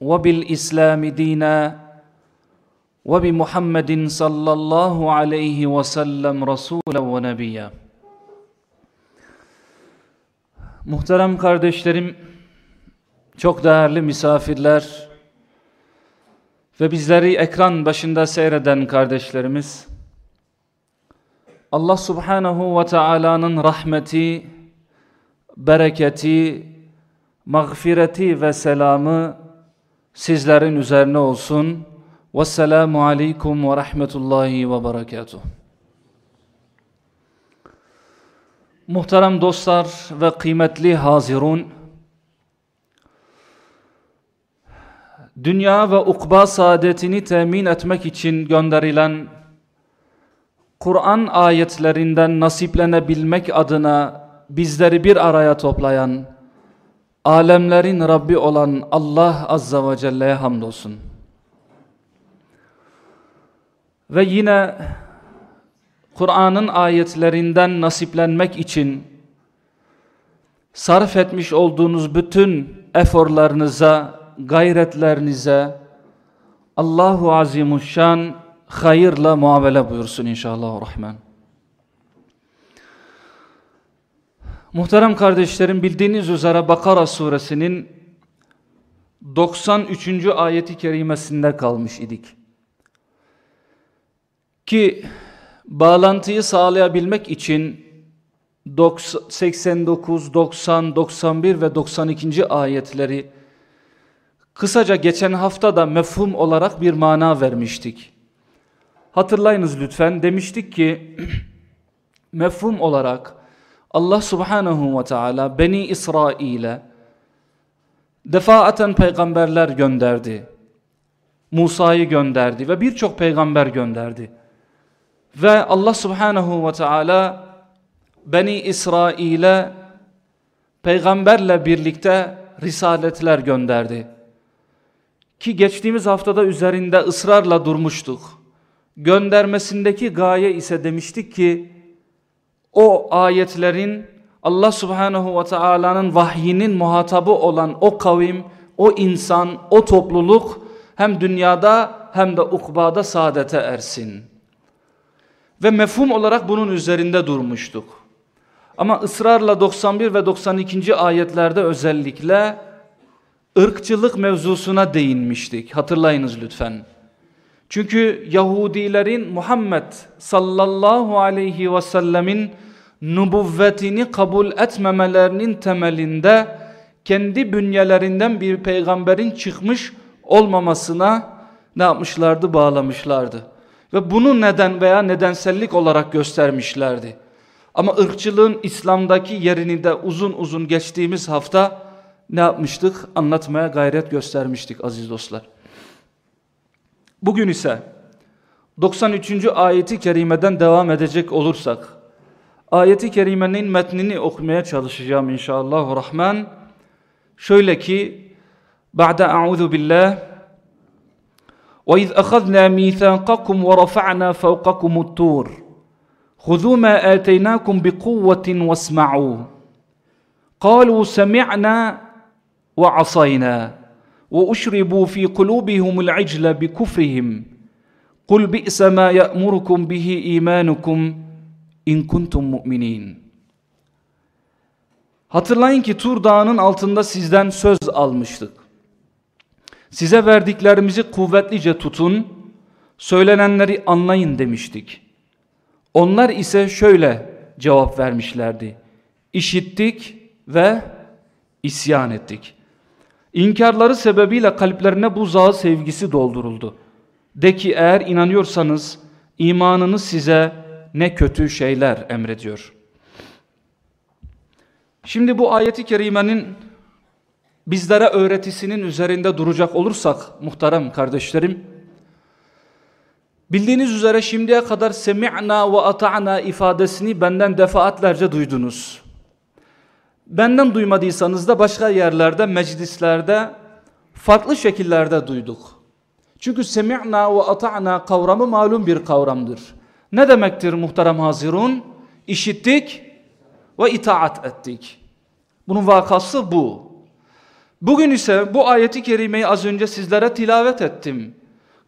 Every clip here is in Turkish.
وبالإسلام دينا وبمحمد صلى الله عليه وسلم رسولا ونبيا Muhterem kardeşlerim, çok değerli misafirler ve bizleri ekran başında seyreden kardeşlerimiz, Allah subhanahu ve Taala'nın rahmeti, bereketi, mağfireti ve selamı sizlerin üzerine olsun. Vesselamu aleykum ve rahmetullahi ve berekatuhu. Muhterem dostlar ve kıymetli hazirun, dünya ve ukba saadetini temin etmek için gönderilen Kur'an ayetlerinden nasiplenebilmek adına bizleri bir araya toplayan alemlerin Rabbi olan Allah Azza ve Celle'ye hamdolsun. Ve yine Kur'an'ın ayetlerinden nasiplenmek için sarf etmiş olduğunuz bütün eforlarınıza, gayretlerinize Allahu Azimuşşan hayırla muamele buyursun inşallah rahman. Muhterem kardeşlerim bildiğiniz üzere Bakara suresinin 93. ayeti kerimesinde kalmış idik. Ki bağlantıyı sağlayabilmek için 89, 90, 91 ve 92. ayetleri kısaca geçen hafta da mefhum olarak bir mana vermiştik. Hatırlayınız lütfen demiştik ki mefhum olarak Allah subhanahu ve teala Beni İsrail'e defaaten peygamberler gönderdi. Musa'yı gönderdi ve birçok peygamber gönderdi. Ve Allah subhanahu ve teala Beni İsrail'e peygamberle birlikte risaletler gönderdi. Ki geçtiğimiz haftada üzerinde ısrarla durmuştuk. Göndermesindeki gaye ise demiştik ki o ayetlerin Allah subhanahu ve taala'nın vahyinin muhatabı olan o kavim, o insan, o topluluk hem dünyada hem de ukbada saadete ersin. Ve mefhum olarak bunun üzerinde durmuştuk. Ama ısrarla 91 ve 92. ayetlerde özellikle ırkçılık mevzusuna değinmiştik. Hatırlayınız lütfen. Çünkü Yahudilerin Muhammed sallallahu aleyhi ve sellemin nubuvvetini kabul etmemelerinin temelinde kendi bünyelerinden bir peygamberin çıkmış olmamasına ne yapmışlardı? Bağlamışlardı. Ve bunu neden veya nedensellik olarak göstermişlerdi. Ama ırkçılığın İslam'daki yerini de uzun uzun geçtiğimiz hafta ne yapmıştık? Anlatmaya gayret göstermiştik aziz dostlar. Bugün ise 93. ayeti kerimeden devam edecek olursak ayeti kerimenin metnini okumaya çalışacağım inşallah rahman. Şöyle ki Ba'de a'udhu billah وَإِذْ أَخَذْنَا مِيثَاقَكُمْ وَرَفَعْنَا فَوْقَكُمُ الطُّورِ خُذُوا مَا آتَيْنَاكُمْ بِقُوَّةٍ وَاسْمَعُوا قَالُوا سَمِعْنَا وَعَصَيْنَا وأشربوا في قلوبهم العجل بكفرهم قل بئس ما يأمركم به إيمانكم إن كنتم مؤمنين Hatırlayın ki Tur Dağı'nın altında sizden söz almıştık. Size verdiklerimizi kuvvetlice tutun, söylenenleri anlayın demiştik. Onlar ise şöyle cevap vermişlerdi. İşittik ve isyan ettik. İnkarları sebebiyle kalplerine buzağı sevgisi dolduruldu. De ki eğer inanıyorsanız imanınız size ne kötü şeyler emrediyor. Şimdi bu ayeti kerimenin bizlere öğretisinin üzerinde duracak olursak muhterem kardeşlerim, bildiğiniz üzere şimdiye kadar semi'na ve ata'na ifadesini benden defaatlerce duydunuz. Benden duymadıysanız da başka yerlerde, meclislerde, farklı şekillerde duyduk. Çünkü semi'na ve ata'na kavramı malum bir kavramdır. Ne demektir muhterem hazirun? İşittik ve itaat ettik. Bunun vakası bu. Bugün ise bu ayeti kerimeyi az önce sizlere tilavet ettim.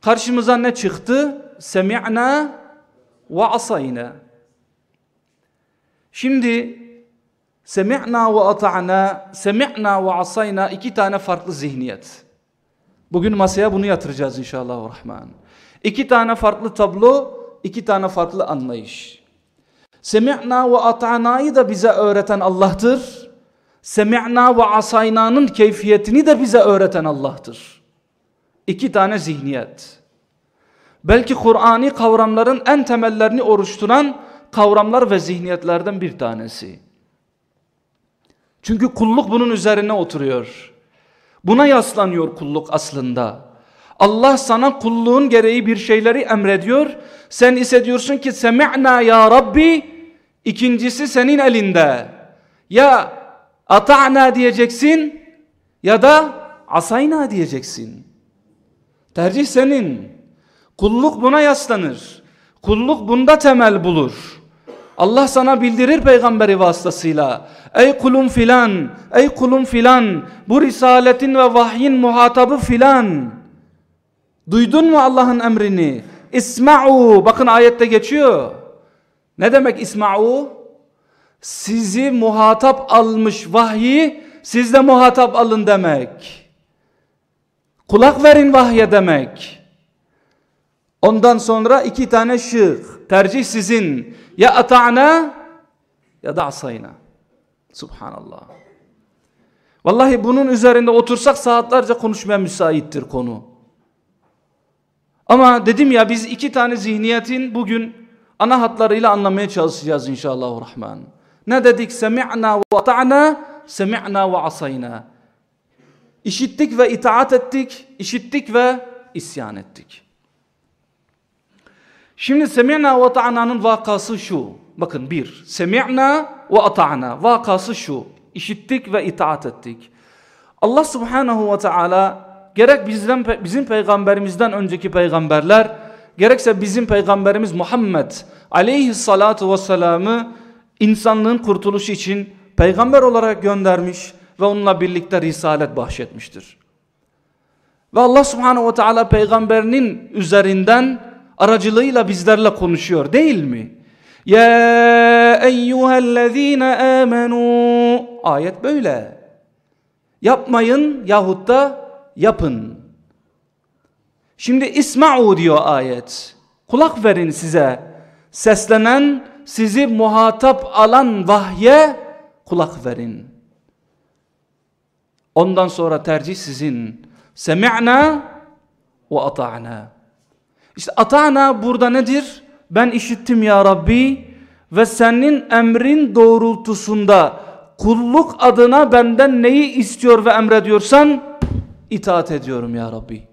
Karşımıza ne çıktı? Semi'na ve asayna. Şimdi semi'na ve ata'na, semi'na ve asayna iki tane farklı zihniyet. Bugün masaya bunu yatıracağız inşallah rahman. İki tane farklı tablo, iki tane farklı anlayış. Semi'na ve ata'na'yı da bize öğreten Allah'tır. Semi'na ve asayna'nın keyfiyetini de bize öğreten Allah'tır. İki tane zihniyet. Belki Kur'an'i kavramların en temellerini oluşturan kavramlar ve zihniyetlerden bir tanesi. Çünkü kulluk bunun üzerine oturuyor. Buna yaslanıyor kulluk aslında. Allah sana kulluğun gereği bir şeyleri emrediyor. Sen ise diyorsun ki semi'na ya Rabbi. İkincisi senin elinde. Ya ata'na diyeceksin ya da asayna diyeceksin. Tercih senin. Kulluk buna yaslanır. Kulluk bunda temel bulur. Allah sana bildirir peygamberi vasıtasıyla. Ey kulum filan, ey kulum filan, bu risaletin ve vahyin muhatabı filan. Duydun mu Allah'ın emrini? İsma'u, bakın ayette geçiyor. Ne demek isma'u? Sizi muhatap almış vahyi, siz de muhatap alın demek. Kulak verin vahye demek. Ondan sonra iki tane şık. Tercih sizin. Ya ata'na ya da asayna. Subhanallah. Vallahi bunun üzerinde otursak saatlerce konuşmaya müsaittir konu. Ama dedim ya biz iki tane zihniyetin bugün ana hatlarıyla anlamaya çalışacağız inşallah rahman. Ne dedik? Semi'na ve ata'na, semi'na ve asayna. İşittik ve itaat ettik, işittik ve isyan ettik. Şimdi semi'na ve ata'na'nın vakası şu. Bakın bir, semi'na ve ata'na vakası şu. İşittik ve itaat ettik. Allah subhanahu ve teala gerek bizden, bizim peygamberimizden önceki peygamberler, gerekse bizim peygamberimiz Muhammed aleyhissalatu vesselam'ı insanlığın kurtuluşu için peygamber olarak göndermiş ve onunla birlikte risalet bahşetmiştir. Ve Allah subhanahu ve teala peygamberinin üzerinden aracılığıyla bizlerle konuşuyor değil mi? Ya eyyühellezine amenu ayet böyle. Yapmayın yahut da yapın. Şimdi isma'u diyor ayet. Kulak verin size. Seslenen, sizi muhatap alan vahye kulak verin. Ondan sonra tercih sizin. Semi'na ve ata'na. İşte ata'na burada nedir? Ben işittim ya Rabbi ve senin emrin doğrultusunda kulluk adına benden neyi istiyor ve emrediyorsan itaat ediyorum ya Rabbi.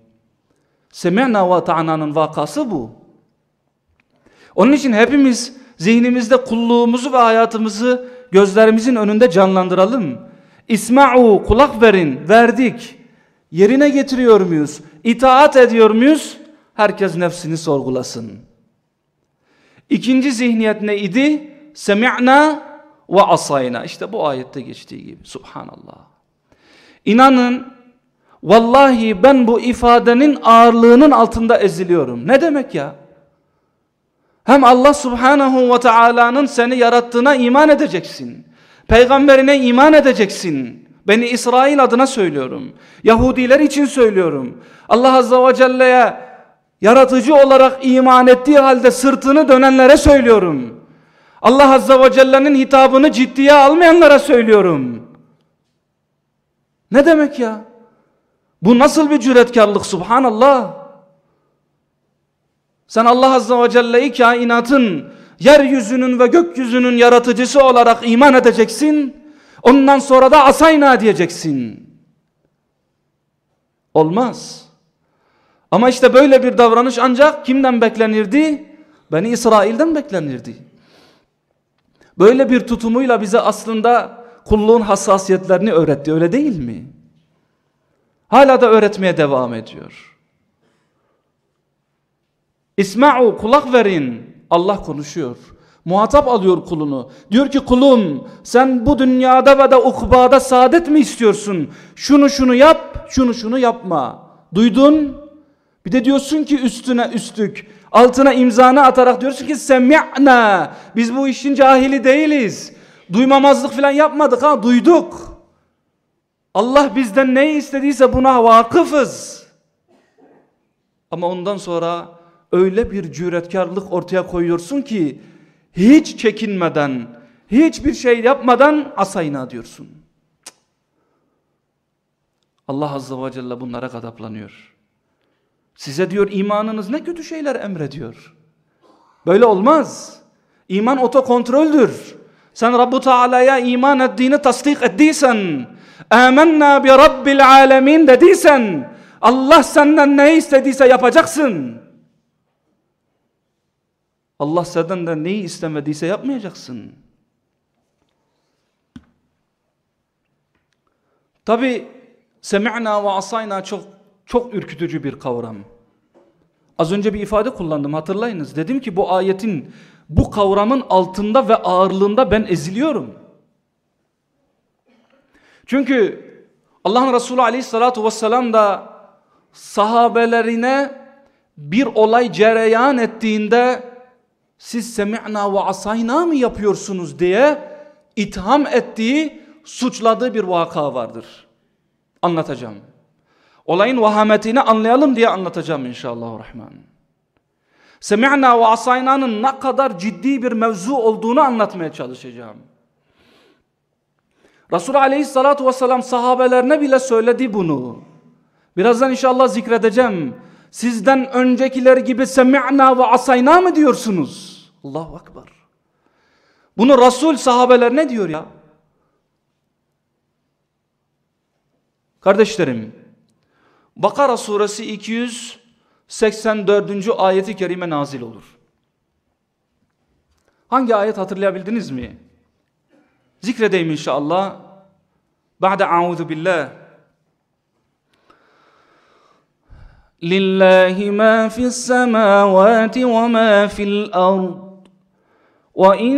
Semi'na ve ta'na'nın vakası bu. Onun için hepimiz zihnimizde kulluğumuzu ve hayatımızı gözlerimizin önünde canlandıralım. İsma'u kulak verin, verdik. Yerine getiriyor muyuz? İtaat ediyor muyuz? Herkes nefsini sorgulasın. İkinci zihniyet neydi? Semi'na ve asayna. İşte bu ayette geçtiği gibi. Subhanallah. İnanın vallahi ben bu ifadenin ağırlığının altında eziliyorum. Ne demek ya? Hem Allah subhanahu ve teala'nın seni yarattığına iman edeceksin. Peygamberine iman edeceksin. Beni İsrail adına söylüyorum. Yahudiler için söylüyorum. Allah azze ve celle'ye yaratıcı olarak iman ettiği halde sırtını dönenlere söylüyorum. Allah azze ve celle'nin hitabını ciddiye almayanlara söylüyorum. Ne demek ya? Bu nasıl bir cüretkarlık subhanallah. Sen Allah azze ve celle'yi kainatın yeryüzünün ve gökyüzünün yaratıcısı olarak iman edeceksin. Ondan sonra da asayna diyeceksin. Olmaz. Ama işte böyle bir davranış ancak kimden beklenirdi? Beni İsrail'den beklenirdi. Böyle bir tutumuyla bize aslında kulluğun hassasiyetlerini öğretti öyle değil mi? Hala da öğretmeye devam ediyor. İsma'u kulak verin. Allah konuşuyor. Muhatap alıyor kulunu. Diyor ki kulum sen bu dünyada ve de ukbada saadet mi istiyorsun? Şunu şunu yap, şunu şunu yapma. Duydun? Bir de diyorsun ki üstüne üstlük. Altına imzanı atarak diyorsun ki semi'na. Biz bu işin cahili değiliz. Duymamazlık falan yapmadık ha duyduk. Allah bizden ne istediyse buna vakıfız. Ama ondan sonra öyle bir cüretkarlık ortaya koyuyorsun ki hiç çekinmeden, hiçbir şey yapmadan asayına diyorsun. Allah Azze ve Celle bunlara gadaplanıyor. Size diyor imanınız ne kötü şeyler emrediyor. Böyle olmaz. İman otokontroldür. Sen Rabbu Teala'ya iman ettiğini tasdik ettiysen, amenna bi rabbil alemin dediysen, Allah senden ne istediyse yapacaksın. Allah senden de neyi istemediyse yapmayacaksın. Tabi semi'na ve asayna çok çok ürkütücü bir kavram. Az önce bir ifade kullandım hatırlayınız. Dedim ki bu ayetin bu kavramın altında ve ağırlığında ben eziliyorum. Çünkü Allah'ın Resulü aleyhissalatu vesselam da sahabelerine bir olay cereyan ettiğinde siz semi'na ve asayna mı yapıyorsunuz diye itham ettiği, suçladığı bir vaka vardır. Anlatacağım. Olayın vahametini anlayalım diye anlatacağım inşallah rahman. Semi'na ve asayna'nın ne kadar ciddi bir mevzu olduğunu anlatmaya çalışacağım. Resulullah aleyhissalatu vesselam sahabelerine bile söyledi bunu. Birazdan inşallah zikredeceğim. Sizden öncekiler gibi semi'na ve asayna mı diyorsunuz? Allahu Ekber. Bunu Resul sahabeler ne diyor ya? Kardeşlerim, Bakara suresi 284. ayeti kerime nazil olur. Hangi ayet hatırlayabildiniz mi? Zikredeyim inşallah. Ba'de a'udhu billah. Lillahi ma fis semavati ve ma fil ard. Ve in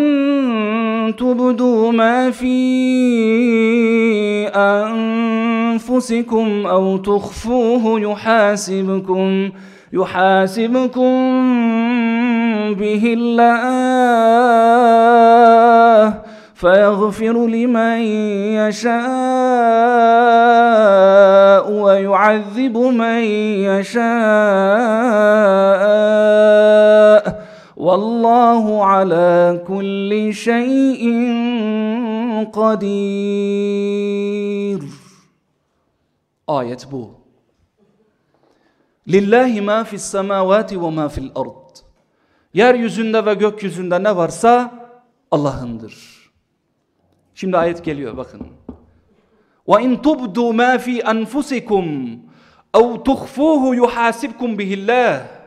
تبدوا ما في أنفسكم أو تخفوه يحاسبكم يحاسبكم به الله فيغفر لمن يشاء ويعذب من يشاء. والله على كل شيء قدير bu. Lillahi ma fis semavati ve ma fil ard. Yeryüzünde ve gökyüzünde ne varsa Allah'ındır. Şimdi ayet geliyor bakın. Ve in tubdu ma fi enfusikum ev tuhfuhu yuhasibkum bihillah.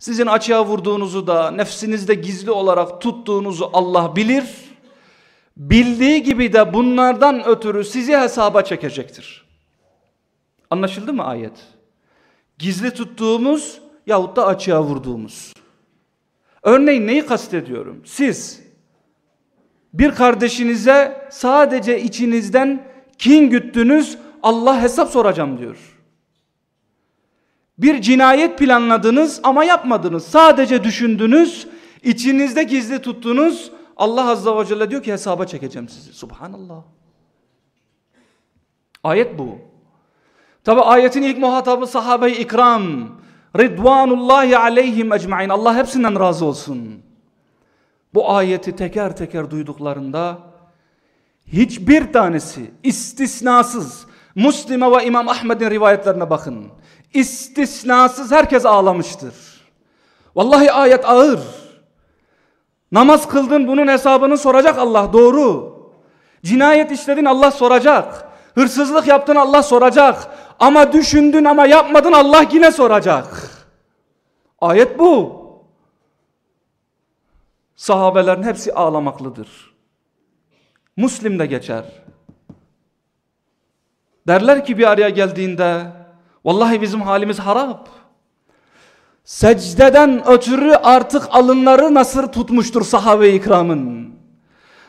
Sizin açığa vurduğunuzu da nefsinizde gizli olarak tuttuğunuzu Allah bilir. Bildiği gibi de bunlardan ötürü sizi hesaba çekecektir. Anlaşıldı mı ayet? Gizli tuttuğumuz yahut da açığa vurduğumuz. Örneğin neyi kastediyorum? Siz bir kardeşinize sadece içinizden kin güttünüz Allah hesap soracağım diyor. Bir cinayet planladınız ama yapmadınız. Sadece düşündünüz, içinizde gizli tuttunuz. Allah Azze ve Celle diyor ki hesaba çekeceğim sizi. Subhanallah. Ayet bu. Tabi ayetin ilk muhatabı sahabe-i ikram. Ridvanullahi aleyhim ecmain. Allah hepsinden razı olsun. Bu ayeti teker teker duyduklarında hiçbir tanesi istisnasız Müslim'e ve İmam Ahmed'in rivayetlerine bakın. İstisnasız herkes ağlamıştır. Vallahi ayet ağır. Namaz kıldın bunun hesabını soracak Allah doğru. Cinayet işledin Allah soracak. Hırsızlık yaptın Allah soracak. Ama düşündün ama yapmadın Allah yine soracak. Ayet bu. Sahabelerin hepsi ağlamaklıdır. Müslim'de geçer. Derler ki bir araya geldiğinde vallahi bizim halimiz harap. Secdeden ötürü artık alınları nasır tutmuştur sahabe-i ikramın.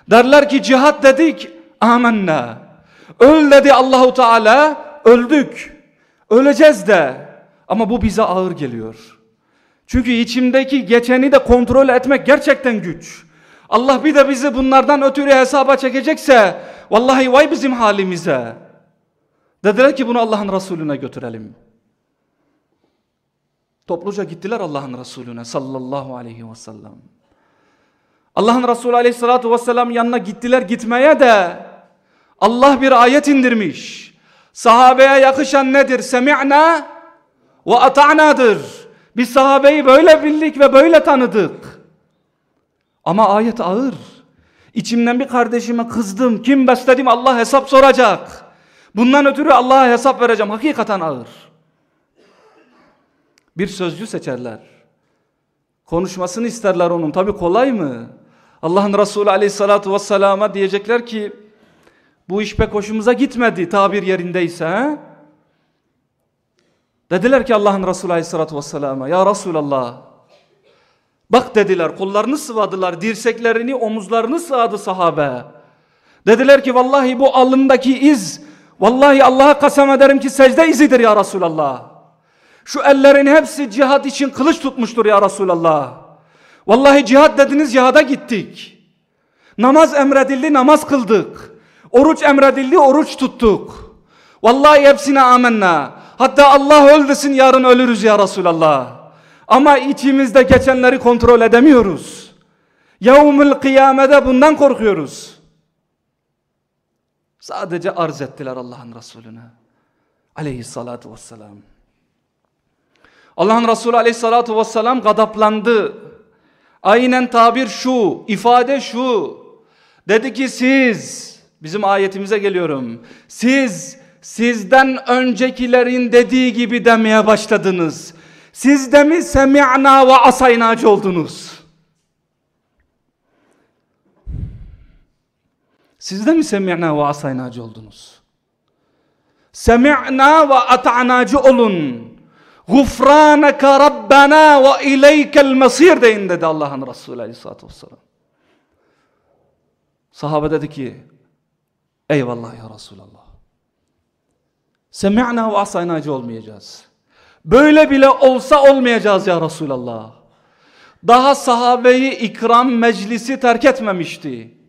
Derler ki cihat dedik amenna. Öl dedi Allahu Teala öldük. Öleceğiz de. Ama bu bize ağır geliyor. Çünkü içimdeki geçeni de kontrol etmek gerçekten güç. Allah bir de bizi bunlardan ötürü hesaba çekecekse vallahi vay bizim halimize. Dediler ki bunu Allah'ın Resulüne götürelim. Topluca gittiler Allah'ın Resulüne sallallahu aleyhi ve sellem. Allah'ın Resulü aleyhissalatu vesselam yanına gittiler gitmeye de Allah bir ayet indirmiş. Sahabeye yakışan nedir? Semi'na ve ata'nadır. Biz sahabeyi böyle bildik ve böyle tanıdık. Ama ayet ağır. İçimden bir kardeşime kızdım. Kim besledim Allah hesap soracak. Bundan ötürü Allah'a hesap vereceğim. Hakikaten ağır. Bir sözcü seçerler. Konuşmasını isterler onun. Tabi kolay mı? Allah'ın Resulü aleyhissalatu vesselama diyecekler ki bu iş pek hoşumuza gitmedi tabir yerindeyse. Dediler ki Allah'ın Resulü aleyhissalatu vesselama ya Resulallah bak dediler kollarını sıvadılar dirseklerini omuzlarını sıvadı sahabe. Dediler ki vallahi bu alındaki iz vallahi Allah'a kasem ederim ki secde izidir ya Resulallah. Şu ellerin hepsi cihad için kılıç tutmuştur ya Resulallah. Vallahi cihad dediniz cihada gittik. Namaz emredildi namaz kıldık. Oruç emredildi oruç tuttuk. Vallahi hepsine amenna. Hatta Allah öldürsün yarın ölürüz ya Resulallah. Ama içimizde geçenleri kontrol edemiyoruz. Yevmül kıyamede bundan korkuyoruz. Sadece arz ettiler Allah'ın Resulüne. Aleyhissalatu vesselam. Allah'ın Resulü aleyhissalatu vesselam gadaplandı. Aynen tabir şu, ifade şu. Dedi ki siz, bizim ayetimize geliyorum. Siz, sizden öncekilerin dediği gibi demeye başladınız. Siz de mi semi'na ve asaynacı oldunuz? Siz de mi semi'na ve asaynacı oldunuz? Semi'na ve ata'nacı olun. Gufraneke Rabbena ve ileykel mesir deyin dedi Allah'ın Resulü Aleyhisselatü Vesselam. Sahabe dedi ki eyvallah ya Resulallah. Semi'na ve asaynacı olmayacağız. Böyle bile olsa olmayacağız ya Resulallah. Daha sahabeyi ikram meclisi terk etmemişti.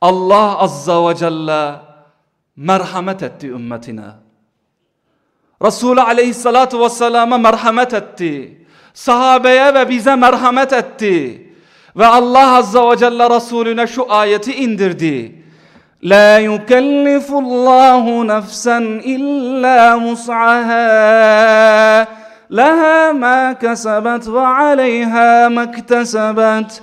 Allah Azza ve Celle merhamet etti ümmetine. Resulü aleyhissalatu vesselama merhamet etti. Sahabeye ve bize merhamet etti. Ve Allah azza ve celle Resulüne şu ayeti indirdi. La yukellifullahu nefsen illa mus'aha. Laha ma kesebet ve aleyha mektesebet.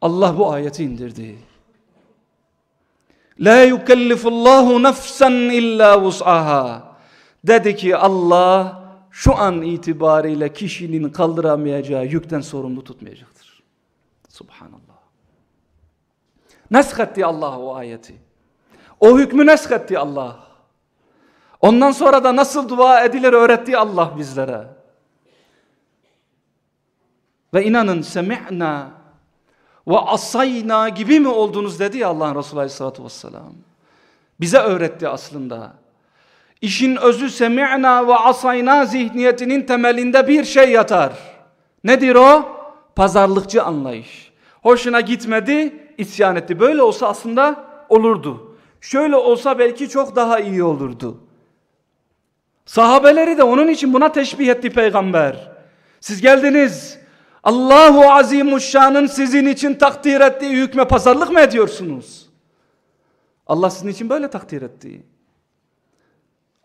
Allah bu ayeti indirdi. La yukellifullahu nefsen illa vus'aha. Dedi ki Allah şu an itibariyle kişinin kaldıramayacağı yükten sorumlu tutmayacaktır. Subhanallah. Neshetti Allah o ayeti. O hükmü neshetti Allah. Ondan sonra da nasıl dua edilir öğretti Allah bizlere. Ve inanın semi'na ve asayna gibi mi oldunuz dedi ya Allah'ın Resulü Aleyhisselatü Vesselam. Bize öğretti aslında. İşin özü semi'na ve asayna zihniyetinin temelinde bir şey yatar. Nedir o? Pazarlıkçı anlayış. Hoşuna gitmedi, isyan etti. Böyle olsa aslında olurdu. Şöyle olsa belki çok daha iyi olurdu. Sahabeleri de onun için buna teşbih etti peygamber. Siz geldiniz. Allahu Azimuşşan'ın sizin için takdir ettiği hükme pazarlık mı ediyorsunuz? Allah sizin için böyle takdir etti.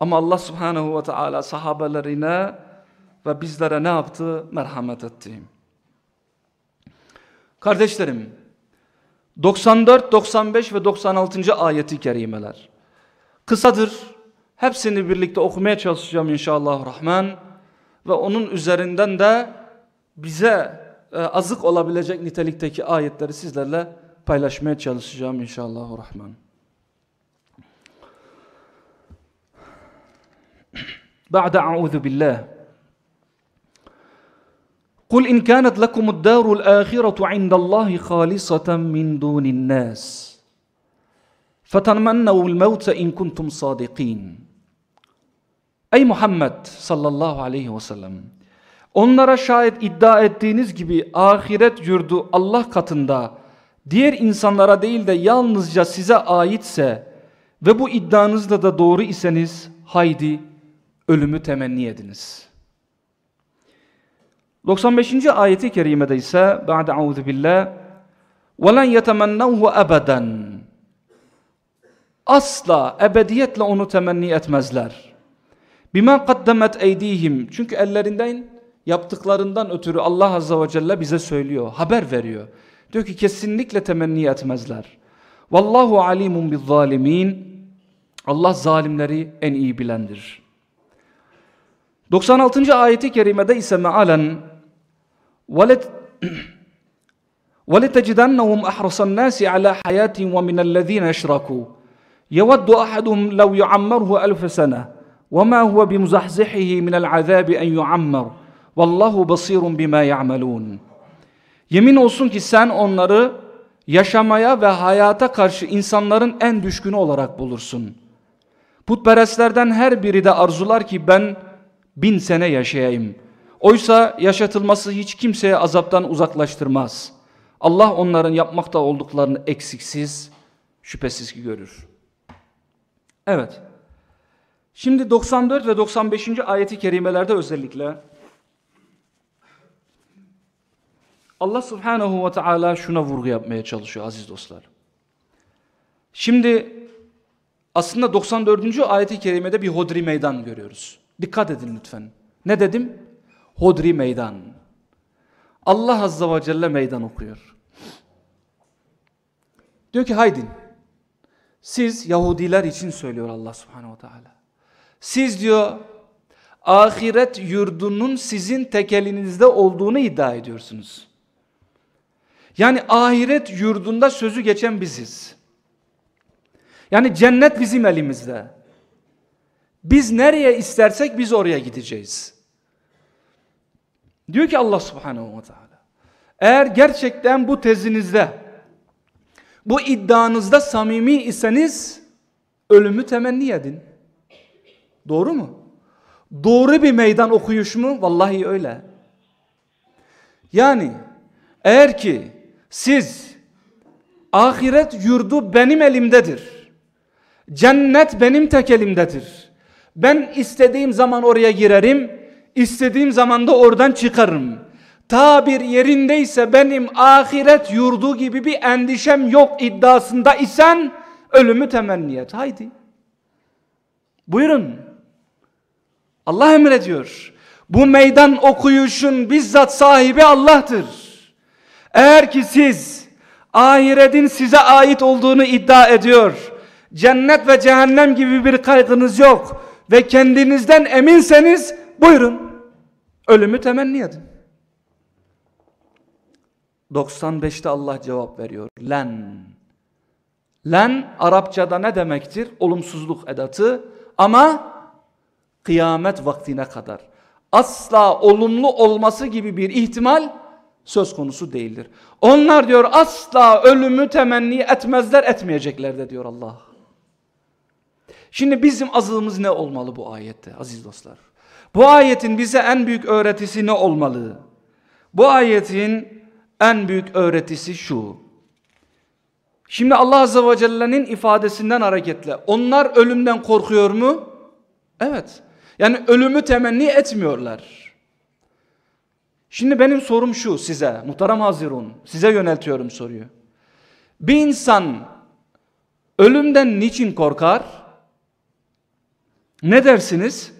Ama Allah Subhanahu ve Teala sahabelerine ve bizlere ne yaptı? Merhamet etti. Kardeşlerim, 94, 95 ve 96. ayeti kerimeler. Kısadır. Hepsini birlikte okumaya çalışacağım inşallah rahman. Ve onun üzerinden de bize azık olabilecek nitelikteki ayetleri sizlerle paylaşmaya çalışacağım inşallah rahman. بعد اعوذ بالله قل ان كانت لكم الدار الاخره عند الله خالصه من دون الناس فتمنوا الموت ان كنتم صادقين اي محمد صلى الله عليه وسلم onlara şayet iddia ettiğiniz gibi ahiret yurdu Allah katında diğer insanlara değil de yalnızca size aitse ve bu iddianızda da doğru iseniz haydi ölümü temenni ediniz. 95. ayeti kerimede ise ba'de auzu billah وَلَنْ يَتَمَنَّوْهُ أَبَدًا Asla ebediyetle onu temenni etmezler. Bima kaddemet eydihim. Çünkü ellerinden yaptıklarından ötürü Allah Azze ve Celle bize söylüyor, haber veriyor. Diyor ki kesinlikle temenni etmezler. Vallahu alimun biz zalimin. Allah zalimleri en iyi bilendir. 96. ayeti kerimede ise mealen وَلَتَجِدَنَّهُمْ أَحْرَصَ النَّاسِ عَلَى حَيَاتٍ وَمِنَ الَّذ۪ينَ اشْرَكُوا يَوَدُّ أَحَدُهُمْ لَوْ يُعَمَّرْهُ أَلْفَ سَنَةٍ وَمَا هُوَ بِمُزَحْزِحِهِ مِنَ الْعَذَابِ أَنْ يُعَمَّرْ Vallahu basirun bima ya'malun. Yemin olsun ki sen onları yaşamaya ve hayata karşı insanların en düşkünü olarak bulursun. Putperestlerden her biri de arzular ki ben bin sene yaşayayım. Oysa yaşatılması hiç kimseye azaptan uzaklaştırmaz. Allah onların yapmakta olduklarını eksiksiz, şüphesiz ki görür. Evet. Şimdi 94 ve 95. ayeti kerimelerde özellikle Allah subhanahu ve teala şuna vurgu yapmaya çalışıyor aziz dostlar. Şimdi aslında 94. ayeti kerimede bir hodri meydan görüyoruz. Dikkat edin lütfen. Ne dedim? Hodri meydan. Allah Azza ve Celle meydan okuyor. Diyor ki haydin. Siz Yahudiler için söylüyor Allah Subhanahu ve Teala. Siz diyor ahiret yurdunun sizin tekelinizde olduğunu iddia ediyorsunuz. Yani ahiret yurdunda sözü geçen biziz. Yani cennet bizim elimizde. Biz nereye istersek biz oraya gideceğiz. Diyor ki Allah subhanehu ve teala. Eğer gerçekten bu tezinizde, bu iddianızda samimi iseniz ölümü temenni edin. Doğru mu? Doğru bir meydan okuyuş mu? Vallahi öyle. Yani eğer ki siz ahiret yurdu benim elimdedir. Cennet benim tek elimdedir. Ben istediğim zaman oraya girerim, istediğim zaman da oradan çıkarım. Tabir yerindeyse benim ahiret yurdu gibi bir endişem yok iddiasında isen ölümü temenni et. Haydi. Buyurun. Allah emrediyor. Bu meydan okuyuşun bizzat sahibi Allah'tır. Eğer ki siz ahiretin size ait olduğunu iddia ediyor, cennet ve cehennem gibi bir kaygınız yok ve kendinizden eminseniz buyurun ölümü temenni edin. 95'te Allah cevap veriyor. Len. Len Arapçada ne demektir? Olumsuzluk edatı ama Kıyamet vaktine kadar. Asla olumlu olması gibi bir ihtimal söz konusu değildir. Onlar diyor asla ölümü temenni etmezler etmeyecekler de diyor Allah. Şimdi bizim azığımız ne olmalı bu ayette aziz dostlar? Bu ayetin bize en büyük öğretisi ne olmalı? Bu ayetin en büyük öğretisi şu. Şimdi Allah Azze ve Celle'nin ifadesinden hareketle onlar ölümden korkuyor mu? Evet. Yani ölümü temenni etmiyorlar. Şimdi benim sorum şu size, muhterem Hazirun, size yöneltiyorum soruyu. Bir insan ölümden niçin korkar? Ne dersiniz?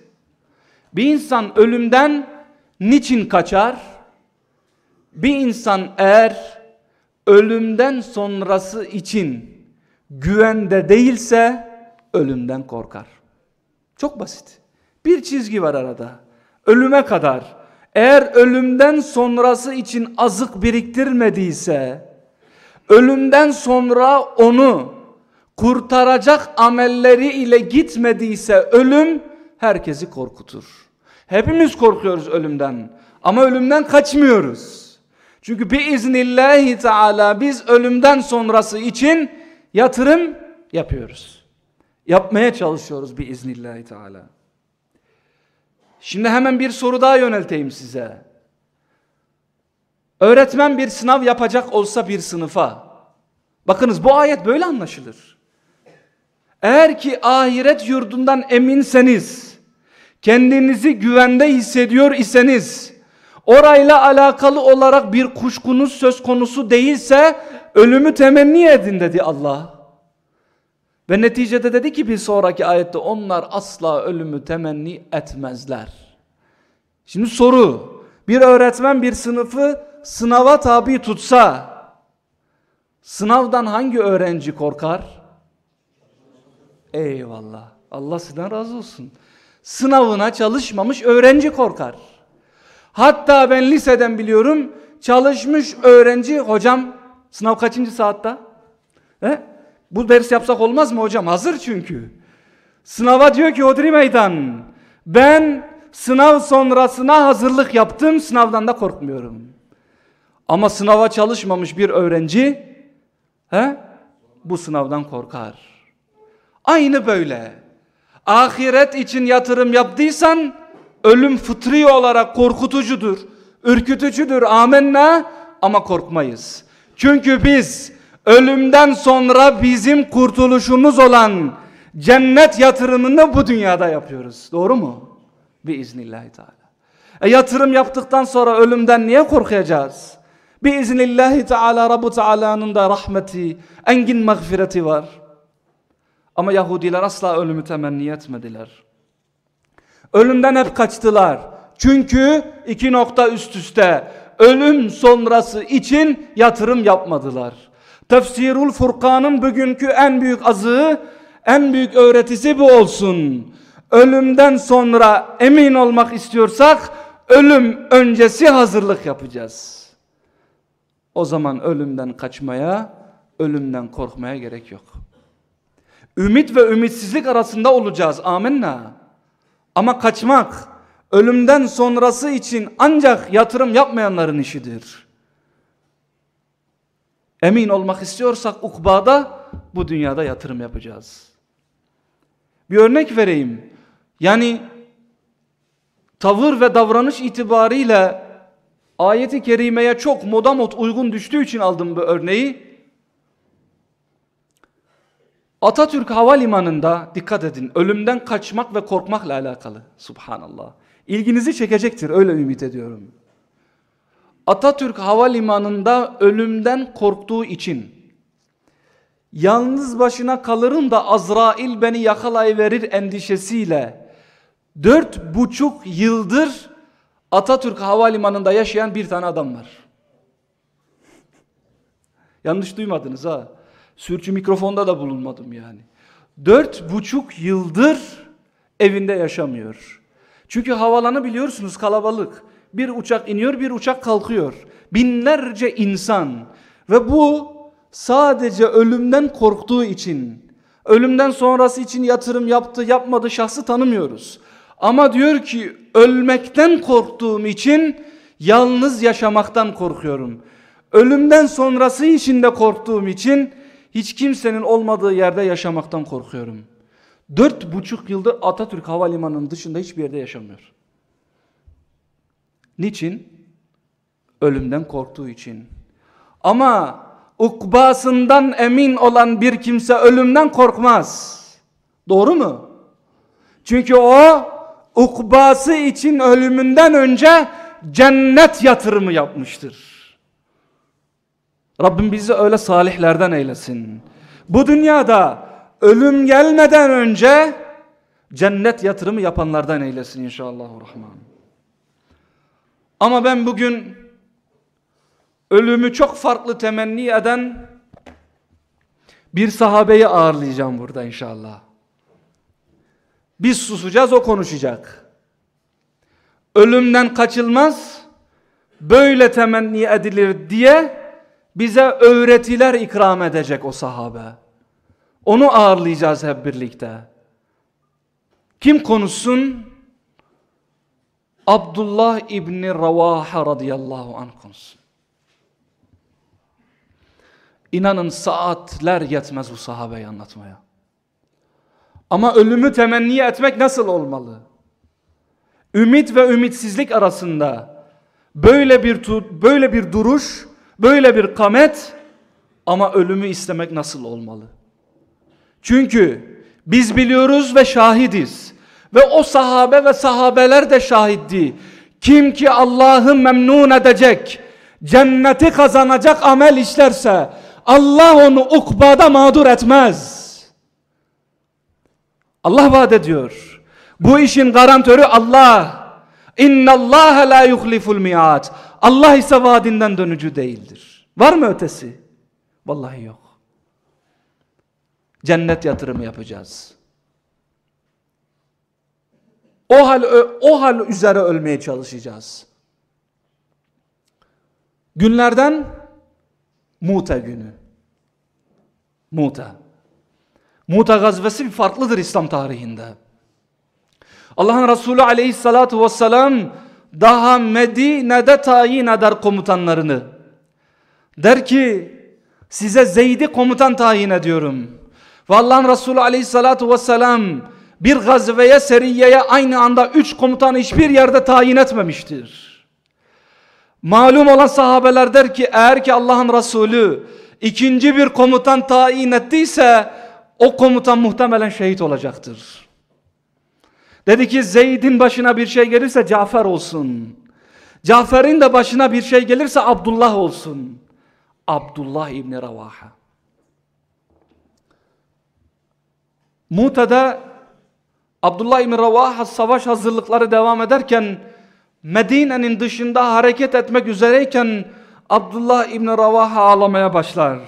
Bir insan ölümden niçin kaçar? Bir insan eğer ölümden sonrası için güvende değilse ölümden korkar. Çok basit. Bir çizgi var arada. Ölüme kadar. Eğer ölümden sonrası için azık biriktirmediyse, ölümden sonra onu kurtaracak amelleri ile gitmediyse ölüm herkesi korkutur. Hepimiz korkuyoruz ölümden ama ölümden kaçmıyoruz. Çünkü biiznillahi teala biz ölümden sonrası için yatırım yapıyoruz. Yapmaya çalışıyoruz biiznillahi teala. Şimdi hemen bir soru daha yönelteyim size. Öğretmen bir sınav yapacak olsa bir sınıfa. Bakınız bu ayet böyle anlaşılır. Eğer ki ahiret yurdundan eminseniz, kendinizi güvende hissediyor iseniz, orayla alakalı olarak bir kuşkunuz söz konusu değilse, ölümü temenni edin dedi Allah. Ve neticede dedi ki bir sonraki ayette onlar asla ölümü temenni etmezler. Şimdi soru, bir öğretmen bir sınıfı sınava tabi tutsa, sınavdan hangi öğrenci korkar? Eyvallah. Allah sizden razı olsun. Sınavına çalışmamış öğrenci korkar. Hatta ben liseden biliyorum çalışmış öğrenci hocam sınav kaçıncı saatte? He? Bu ders yapsak olmaz mı hocam? Hazır çünkü. Sınava diyor ki Hodri Meydan ben sınav sonrasına hazırlık yaptım sınavdan da korkmuyorum. Ama sınava çalışmamış bir öğrenci he, bu sınavdan korkar. Aynı böyle. Ahiret için yatırım yaptıysan ölüm fıtri olarak korkutucudur, ürkütücüdür. Amenna ama korkmayız. Çünkü biz ölümden sonra bizim kurtuluşumuz olan cennet yatırımını bu dünyada yapıyoruz. Doğru mu? Biiznillahü teala. E yatırım yaptıktan sonra ölümden niye korkacağız? Biiznillahü teala Rabbu Teala'nın da rahmeti, engin mağfireti var. Ama Yahudiler asla ölümü temenni etmediler. Ölümden hep kaçtılar. Çünkü iki nokta üst üste ölüm sonrası için yatırım yapmadılar. Tefsirul Furkan'ın bugünkü en büyük azığı, en büyük öğretisi bu olsun. Ölümden sonra emin olmak istiyorsak ölüm öncesi hazırlık yapacağız. O zaman ölümden kaçmaya, ölümden korkmaya gerek yok. Ümit ve ümitsizlik arasında olacağız. Amenna. Ama kaçmak ölümden sonrası için ancak yatırım yapmayanların işidir. Emin olmak istiyorsak ukbada bu dünyada yatırım yapacağız. Bir örnek vereyim. Yani tavır ve davranış itibariyle ayeti kerimeye çok modamot uygun düştüğü için aldım bu örneği. Atatürk Havalimanı'nda dikkat edin ölümden kaçmak ve korkmakla alakalı. Subhanallah. İlginizi çekecektir öyle ümit ediyorum. Atatürk Havalimanı'nda ölümden korktuğu için yalnız başına kalırım da Azrail beni yakalayıverir endişesiyle dört buçuk yıldır Atatürk Havalimanı'nda yaşayan bir tane adam var. Yanlış duymadınız ha. Sürçü mikrofonda da bulunmadım yani. Dört buçuk yıldır evinde yaşamıyor. Çünkü havalanı biliyorsunuz kalabalık. Bir uçak iniyor bir uçak kalkıyor. Binlerce insan. Ve bu sadece ölümden korktuğu için, ölümden sonrası için yatırım yaptı yapmadı şahsı tanımıyoruz. Ama diyor ki ölmekten korktuğum için yalnız yaşamaktan korkuyorum. Ölümden sonrası için de korktuğum için hiç kimsenin olmadığı yerde yaşamaktan korkuyorum. Dört buçuk yıldır Atatürk Havalimanı'nın dışında hiçbir yerde yaşamıyor. Niçin? Ölümden korktuğu için. Ama ukbasından emin olan bir kimse ölümden korkmaz. Doğru mu? Çünkü o ukbası için ölümünden önce cennet yatırımı yapmıştır. Rabbim bizi öyle salihlerden eylesin. Bu dünyada ölüm gelmeden önce cennet yatırımı yapanlardan eylesin inşallah. Rahman. Ama ben bugün ölümü çok farklı temenni eden bir sahabeyi ağırlayacağım burada inşallah. Biz susacağız o konuşacak. Ölümden kaçılmaz böyle temenni edilir diye bize öğretiler ikram edecek o sahabe. Onu ağırlayacağız hep birlikte. Kim konuşsun? Abdullah İbni Ravaha radıyallahu anh konuşsun. İnanın saatler yetmez bu sahabeyi anlatmaya. Ama ölümü temenni etmek nasıl olmalı? Ümit ve ümitsizlik arasında böyle bir böyle bir duruş, böyle bir kamet ama ölümü istemek nasıl olmalı? Çünkü biz biliyoruz ve şahidiz. Ve o sahabe ve sahabeler de şahiddi. Kim ki Allah'ı memnun edecek, cenneti kazanacak amel işlerse Allah onu ukbada mağdur etmez. Allah vaat ediyor. Bu işin garantörü Allah. İnna Allah la yuhliful miat. Allah ise vaadinden dönücü değildir. Var mı ötesi? Vallahi yok. Cennet yatırımı yapacağız. O hal o hal üzere ölmeye çalışacağız. Günlerden Muta günü. Muta. Muta gazvesi bir farklıdır İslam tarihinde. Allah'ın Resulü aleyhissalatu vesselam daha Medine'de tayin eder komutanlarını. Der ki size Zeyd'i komutan tayin ediyorum. Ve Allah'ın Resulü aleyhissalatu vesselam bir gazveye seriyeye aynı anda üç komutanı hiçbir yerde tayin etmemiştir. Malum olan sahabeler der ki eğer ki Allah'ın Resulü ikinci bir komutan tayin ettiyse o komutan muhtemelen şehit olacaktır. Dedi ki Zeyd'in başına bir şey gelirse Cafer olsun. Cafer'in de başına bir şey gelirse Abdullah olsun. Abdullah İbni Ravaha. Mute'de Abdullah İbni Ravaha savaş hazırlıkları devam ederken Medine'nin dışında hareket etmek üzereyken Abdullah İbni Ravaha ağlamaya başlar.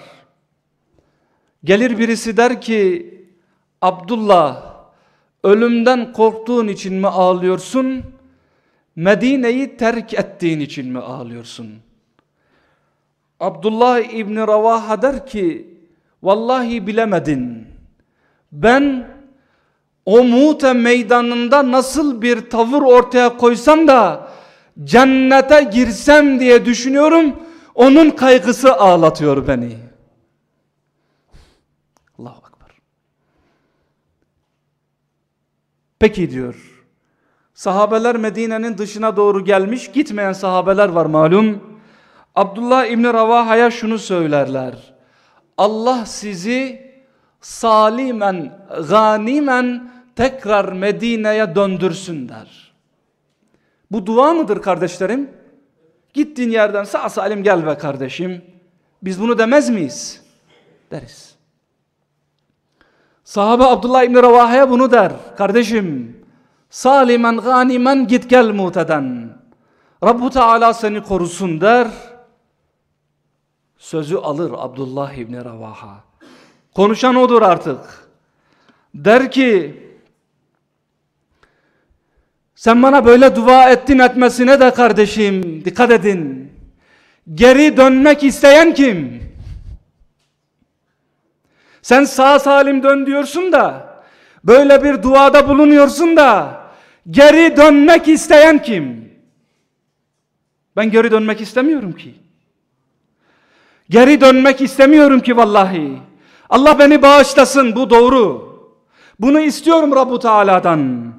Gelir birisi der ki Abdullah ölümden korktuğun için mi ağlıyorsun? Medine'yi terk ettiğin için mi ağlıyorsun? Abdullah İbni Ravaha der ki vallahi bilemedin. Ben o Mute meydanında nasıl bir tavır ortaya koysam da cennete girsem diye düşünüyorum. Onun kaygısı ağlatıyor beni. Allahu Akbar. Peki diyor. Sahabeler Medine'nin dışına doğru gelmiş. Gitmeyen sahabeler var malum. Abdullah İbni Ravaha'ya şunu söylerler. Allah sizi salimen, ganimen tekrar Medine'ye döndürsün der. Bu dua mıdır kardeşlerim? Gittiğin yerden sağ salim gel be kardeşim. Biz bunu demez miyiz? Deriz. Sahabe Abdullah İbni Revaha'ya bunu der. Kardeşim salimen ganimen git gel muteden. Rabbu Teala seni korusun der. Sözü alır Abdullah İbni Revaha. Konuşan odur artık. Der ki sen bana böyle dua ettin etmesine de kardeşim dikkat edin. Geri dönmek isteyen kim? Sen sağ salim dön diyorsun da böyle bir duada bulunuyorsun da Geri dönmek isteyen kim? Ben geri dönmek istemiyorum ki. Geri dönmek istemiyorum ki vallahi. Allah beni bağışlasın bu doğru. Bunu istiyorum Rabbu Teala'dan.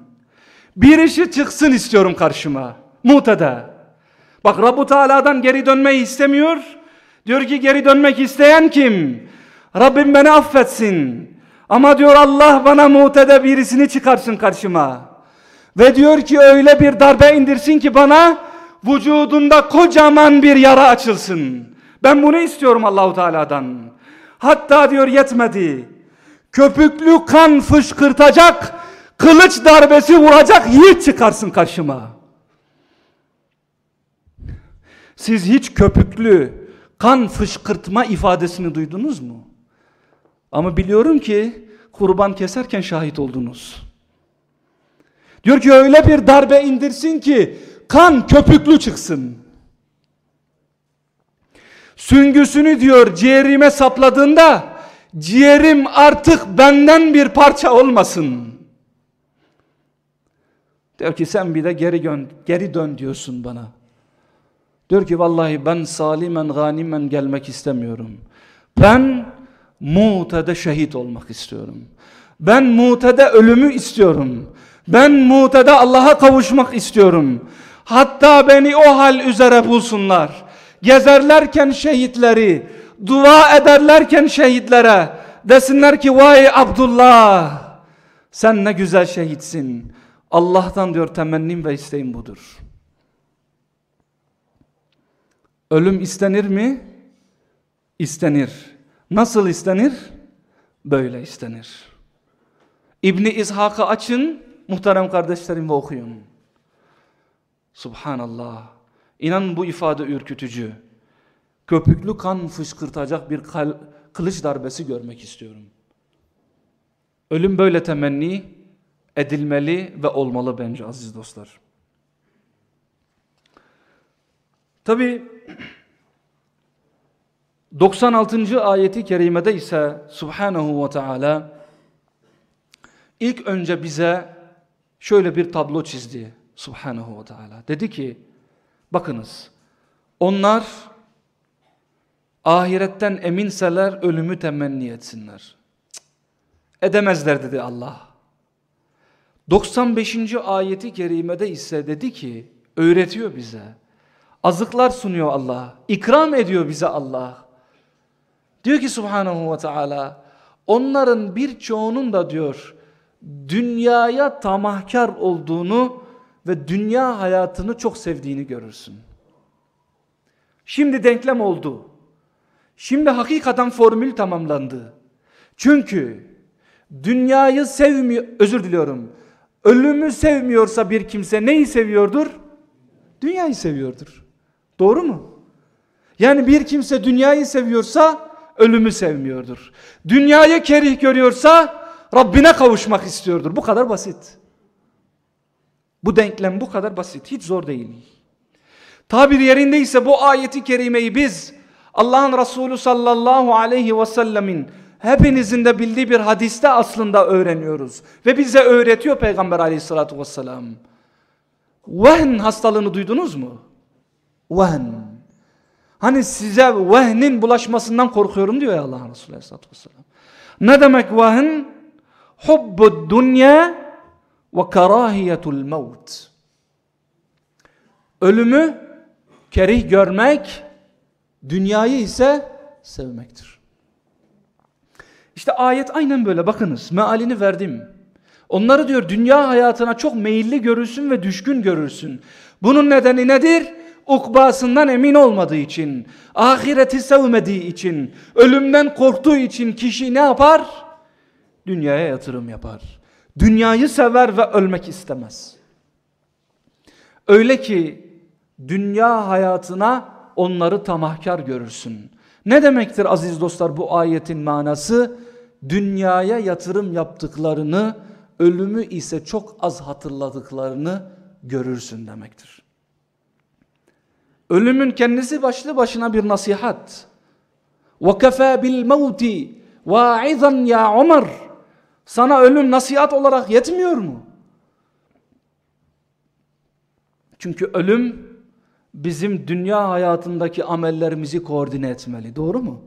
Bir işi çıksın istiyorum karşıma. Muhteda. Bak Rabbu Teala'dan geri dönmeyi istemiyor. Diyor ki geri dönmek isteyen kim? Rabbim beni affetsin. Ama diyor Allah bana muhtede birisini çıkarsın karşıma. Ve diyor ki öyle bir darbe indirsin ki bana vücudunda kocaman bir yara açılsın. Ben bunu istiyorum Allahu Teala'dan. Hatta diyor yetmedi. Köpüklü kan fışkırtacak, kılıç darbesi vuracak yiğit çıkarsın karşıma. Siz hiç köpüklü kan fışkırtma ifadesini duydunuz mu? Ama biliyorum ki kurban keserken şahit oldunuz. Diyor ki öyle bir darbe indirsin ki kan köpüklü çıksın. Süngüsünü diyor ciğerime sapladığında ciğerim artık benden bir parça olmasın. Diyor ki sen bir de geri, dön, geri dön diyorsun bana. Diyor ki vallahi ben salimen ganimen gelmek istemiyorum. Ben Mu'tede şehit olmak istiyorum. Ben Mu'tede ölümü istiyorum. Ben Mu'tede Allah'a kavuşmak istiyorum. Hatta beni o hal üzere bulsunlar. Gezerlerken şehitleri, dua ederlerken şehitlere desinler ki vay Abdullah sen ne güzel şehitsin. Allah'tan diyor temennim ve isteğim budur. Ölüm istenir mi? İstenir. Nasıl istenir? Böyle istenir. İbni İshak'ı açın muhterem kardeşlerim ve okuyun. Subhanallah. İnan bu ifade ürkütücü. Köpüklü kan fışkırtacak bir kılıç darbesi görmek istiyorum. Ölüm böyle temenni edilmeli ve olmalı bence aziz dostlar. Tabi 96. ayeti kerimede ise Subhanahu ve Teala ilk önce bize şöyle bir tablo çizdi Subhanahu ve Teala. Dedi ki bakınız onlar ahiretten eminseler ölümü temenni etsinler. Edemezler dedi Allah. 95. ayeti kerimede ise dedi ki öğretiyor bize. Azıklar sunuyor Allah. ikram ediyor bize Allah. Diyor ki Subhanahu ve Teala onların birçoğunun da diyor dünyaya tamahkar olduğunu ve dünya hayatını çok sevdiğini görürsün. Şimdi denklem oldu. Şimdi hakikaten formül tamamlandı. Çünkü dünyayı sevmiyor, özür diliyorum. Ölümü sevmiyorsa bir kimse neyi seviyordur? Dünyayı seviyordur. Doğru mu? Yani bir kimse dünyayı seviyorsa ölümü sevmiyordur. Dünyayı kerih görüyorsa Rabbine kavuşmak istiyordur. Bu kadar basit. Bu denklem bu kadar basit. Hiç zor değil. Tabir yerindeyse bu ayeti kerimeyi biz Allah'ın Resulü sallallahu aleyhi ve sellemin hepinizin de bildiği bir hadiste aslında öğreniyoruz. Ve bize öğretiyor Peygamber aleyhissalatü vesselam. Vehn hastalığını duydunuz mu? Vehn. Hani size vehnin bulaşmasından korkuyorum diyor ya Allah Resulü aleyhissalatü vesselam. Ne demek vehn? Hubbud dünya ve karahiyetul mevt. Ölümü kerih görmek Dünyayı ise sevmektir. İşte ayet aynen böyle bakınız mealini verdim. Onları diyor dünya hayatına çok meyilli görürsün ve düşkün görürsün. Bunun nedeni nedir? Ukbasından emin olmadığı için, ahireti sevmediği için, ölümden korktuğu için kişi ne yapar? Dünyaya yatırım yapar. Dünyayı sever ve ölmek istemez. Öyle ki dünya hayatına onları tamahkar görürsün. Ne demektir aziz dostlar bu ayetin manası? Dünyaya yatırım yaptıklarını, ölümü ise çok az hatırladıklarını görürsün demektir. Ölümün kendisi başlı başına bir nasihat. وَكَفَى بِالْمَوْتِ وَاِذًا ya Ömer Sana ölüm nasihat olarak yetmiyor mu? Çünkü ölüm bizim dünya hayatındaki amellerimizi koordine etmeli. Doğru mu?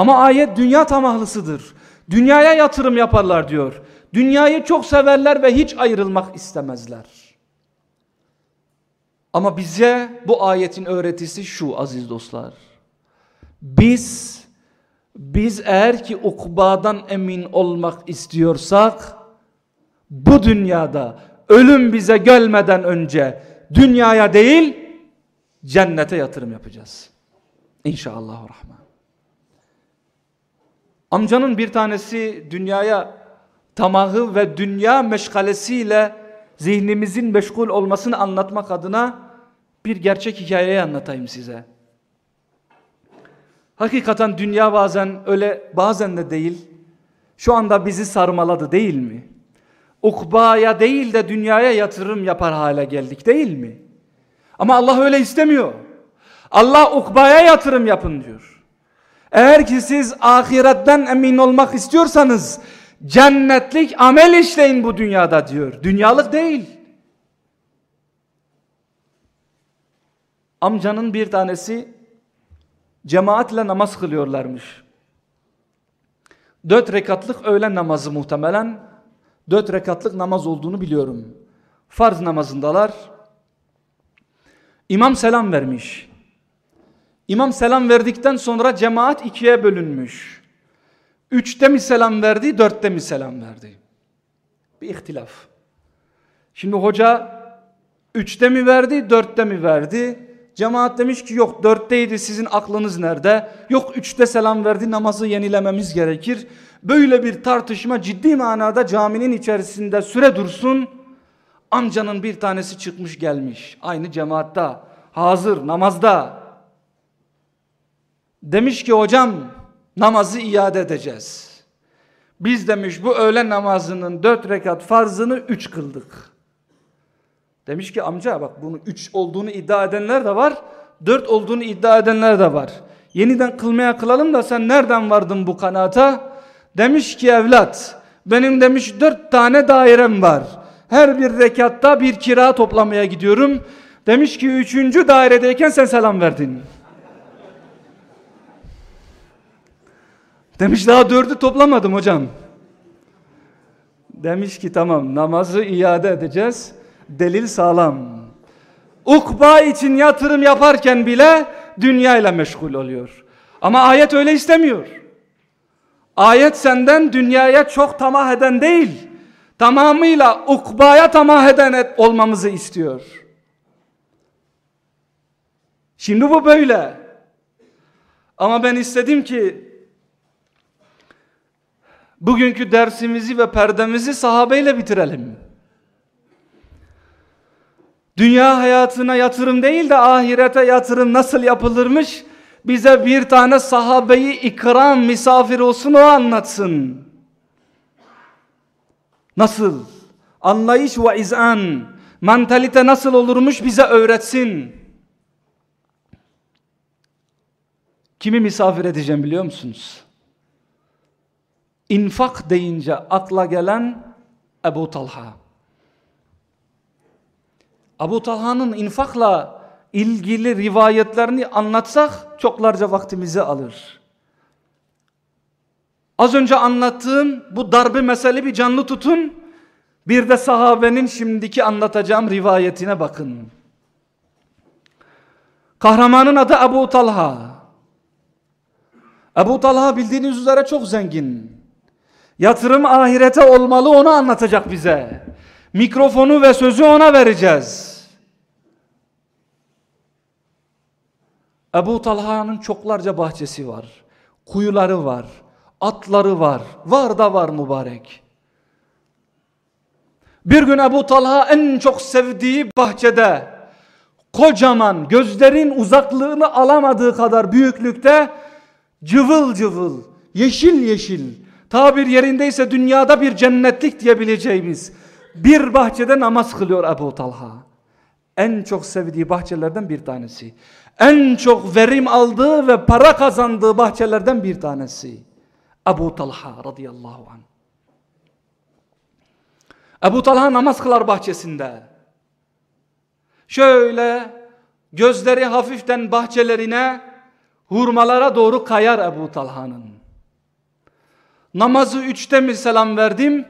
Ama ayet dünya tamahlısıdır. Dünyaya yatırım yaparlar diyor. Dünyayı çok severler ve hiç ayrılmak istemezler. Ama bize bu ayetin öğretisi şu aziz dostlar. Biz biz eğer ki ukbadan emin olmak istiyorsak bu dünyada ölüm bize gelmeden önce dünyaya değil cennete yatırım yapacağız. İnşallah rahman. Amcanın bir tanesi dünyaya tamahı ve dünya meşgalesiyle zihnimizin meşgul olmasını anlatmak adına bir gerçek hikayeyi anlatayım size. Hakikaten dünya bazen öyle bazen de değil. Şu anda bizi sarmaladı değil mi? Ukbaya değil de dünyaya yatırım yapar hale geldik değil mi? Ama Allah öyle istemiyor. Allah ukbaya yatırım yapın diyor. Eğer ki siz ahiretten emin olmak istiyorsanız cennetlik amel işleyin bu dünyada diyor. Dünyalık değil. Amcanın bir tanesi cemaatle namaz kılıyorlarmış. Dört rekatlık öğlen namazı muhtemelen dört rekatlık namaz olduğunu biliyorum. Farz namazındalar. İmam selam vermiş. İmam selam verdikten sonra cemaat ikiye bölünmüş. Üçte mi selam verdi, dörtte mi selam verdi? Bir ihtilaf. Şimdi hoca üçte mi verdi, dörtte mi verdi? Cemaat demiş ki yok dörtteydi sizin aklınız nerede? Yok üçte selam verdi namazı yenilememiz gerekir. Böyle bir tartışma ciddi manada caminin içerisinde süre dursun. Amcanın bir tanesi çıkmış gelmiş aynı cemaatta hazır namazda. Demiş ki hocam namazı iade edeceğiz. Biz demiş bu öğle namazının dört rekat farzını üç kıldık. Demiş ki amca bak bunu üç olduğunu iddia edenler de var. Dört olduğunu iddia edenler de var. Yeniden kılmaya kılalım da sen nereden vardın bu kanaata? Demiş ki evlat benim demiş dört tane dairem var. Her bir rekatta bir kira toplamaya gidiyorum. Demiş ki üçüncü dairedeyken sen selam verdin. Demiş daha dördü toplamadım hocam. Demiş ki tamam namazı iade edeceğiz. Delil sağlam. Ukba için yatırım yaparken bile dünyayla meşgul oluyor. Ama ayet öyle istemiyor. Ayet senden dünyaya çok tamah eden değil, tamamıyla ukbaya tamah eden et, olmamızı istiyor. Şimdi bu böyle. Ama ben istedim ki bugünkü dersimizi ve perdemizi sahabeyle bitirelim. Dünya hayatına yatırım değil de ahirete yatırım nasıl yapılırmış? Bize bir tane sahabeyi ikram misafir olsun o anlatsın. Nasıl? Anlayış ve izan, mantalite nasıl olurmuş bize öğretsin. Kimi misafir edeceğim biliyor musunuz? İnfak deyince akla gelen Ebu Talha. Abu Talha'nın infakla ilgili rivayetlerini anlatsak çoklarca vaktimizi alır. Az önce anlattığım bu darbe mesele bir canlı tutun. Bir de sahabenin şimdiki anlatacağım rivayetine bakın. Kahramanın adı Abu Talha. Abu Talha bildiğiniz üzere çok zengin. Yatırım ahirete olmalı onu anlatacak bize. Mikrofonu ve sözü ona vereceğiz. Ebu Talha'nın çoklarca bahçesi var. Kuyuları var. Atları var. Var da var mübarek. Bir gün Ebu Talha en çok sevdiği bahçede kocaman gözlerin uzaklığını alamadığı kadar büyüklükte cıvıl cıvıl yeşil yeşil tabir yerindeyse dünyada bir cennetlik diyebileceğimiz bir bahçede namaz kılıyor Ebu Talha. En çok sevdiği bahçelerden bir tanesi en çok verim aldığı ve para kazandığı bahçelerden bir tanesi. Ebu Talha radıyallahu anh. Ebu Talha namaz kılar bahçesinde. Şöyle gözleri hafiften bahçelerine hurmalara doğru kayar Ebu Talha'nın. Namazı üçte mi selam verdim,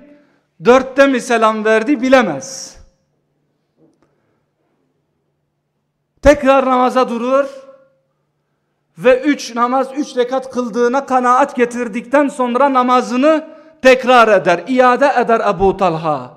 dörtte mi selam verdi bilemez. Tekrar namaza durur ve üç namaz üç rekat kıldığına kanaat getirdikten sonra namazını tekrar eder, iade eder Ebu Talha.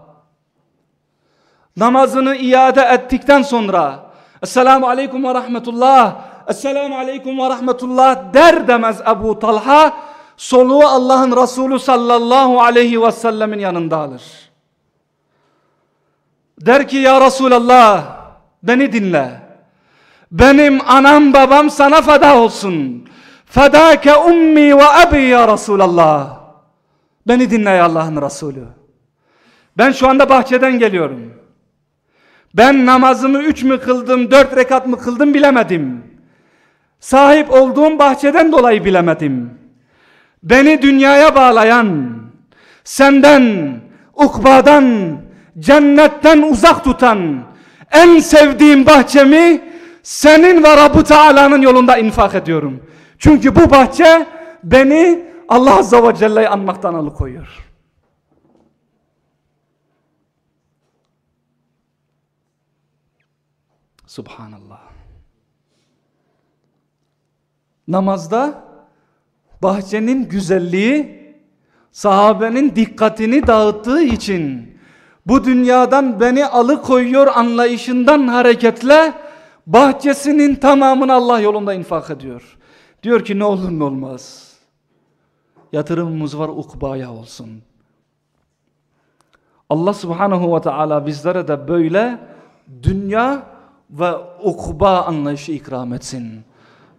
Namazını iade ettikten sonra Esselamu Aleyküm ve Rahmetullah Esselamu Aleyküm ve Rahmetullah der demez Ebu Talha soluğu Allah'ın Resulü sallallahu aleyhi ve sellemin yanında alır. Der ki ya Resulallah beni dinle. Benim anam babam sana feda olsun. Fedake ummi ve abi ya Resulallah. Beni dinle ya Allah'ın Resulü. Ben şu anda bahçeden geliyorum. Ben namazımı üç mü kıldım, dört rekat mı kıldım bilemedim. Sahip olduğum bahçeden dolayı bilemedim. Beni dünyaya bağlayan, senden, ukbadan, cennetten uzak tutan, en sevdiğim bahçemi senin ve Rabbi Teala'nın yolunda infak ediyorum. Çünkü bu bahçe beni Allah Azze ve Celle'yi anmaktan alıkoyuyor. Subhanallah. Namazda bahçenin güzelliği sahabenin dikkatini dağıttığı için bu dünyadan beni alıkoyuyor anlayışından hareketle bahçesinin tamamını Allah yolunda infak ediyor. Diyor ki ne olur ne olmaz. Yatırımımız var ukbaya olsun. Allah subhanahu ve teala bizlere de böyle dünya ve ukba anlayışı ikram etsin.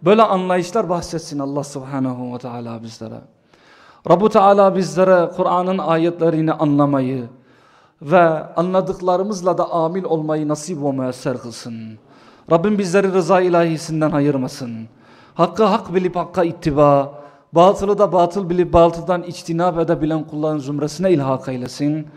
Böyle anlayışlar bahsetsin Allah subhanahu ve teala bizlere. Rabbu Teala bizlere Kur'an'ın ayetlerini anlamayı ve anladıklarımızla da amil olmayı nasip ve müesser kılsın. Rabbim bizleri rıza ilahisinden ayırmasın. Hakkı hak bilip hakka ittiba, batılı da batıl bilip batıldan içtinab edebilen kulların zümresine ilhak eylesin.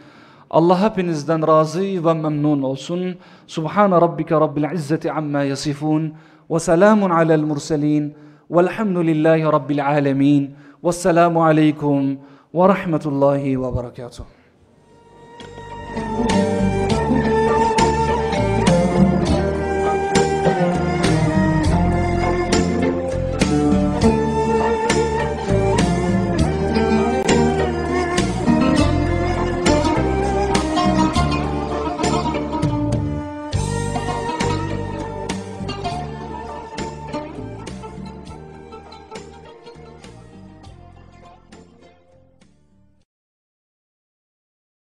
Allah hepinizden razı ve memnun olsun. Subhan rabbike rabbil izzeti amma yasifun ve selamun alel murselin velhamdülillahi rabbil alemin. Vesselamu aleykum ve rahmetullahi ve berekatuhu.